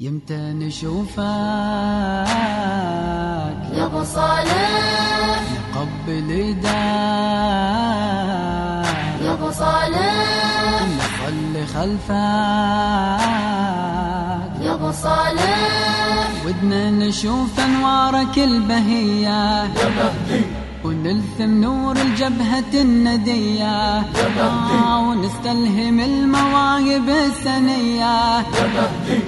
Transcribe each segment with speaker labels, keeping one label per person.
Speaker 1: يمتى نشوفك
Speaker 2: يا ابو صالح
Speaker 1: نقبل إيدك
Speaker 2: يا ابو صالح
Speaker 1: نصلي خلفك
Speaker 2: يا ابو صالح
Speaker 1: ودنا نشوف أنوارك البهية. ونلثم نور الجبهة الندية. آه ونستلهم المواهب السنية.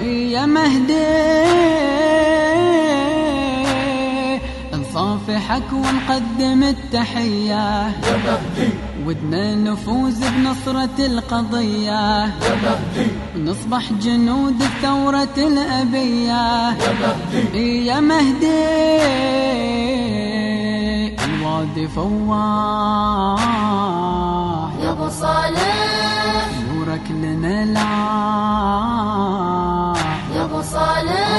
Speaker 1: يا مهدي. نصافحك ونقدم التحية. ودنا نفوز بنصرة القضية. ونصبح جنود الثورة الأبية. يا مهدي. الوادي فواح.
Speaker 2: يا أبو صالح.
Speaker 1: نورك لنا لاح
Speaker 2: يا أبو صالح.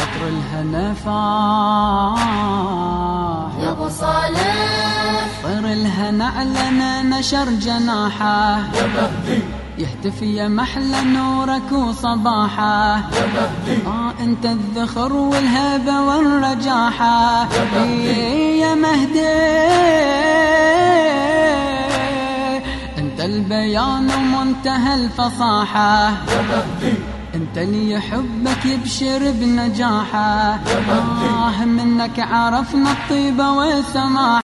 Speaker 1: عطر الهنا فاح
Speaker 2: يا أبو صالح.
Speaker 1: طير الهنا علنا نشر جناحه. يهتف يا محلى نورك وصباحه آه أنت الذخر والهبه والرجاحه. البيان ومنتهى الفصاحة. انت اللي يحبك يبشر بنجاحة. آه منك عرفنا الطيبه والسماحة.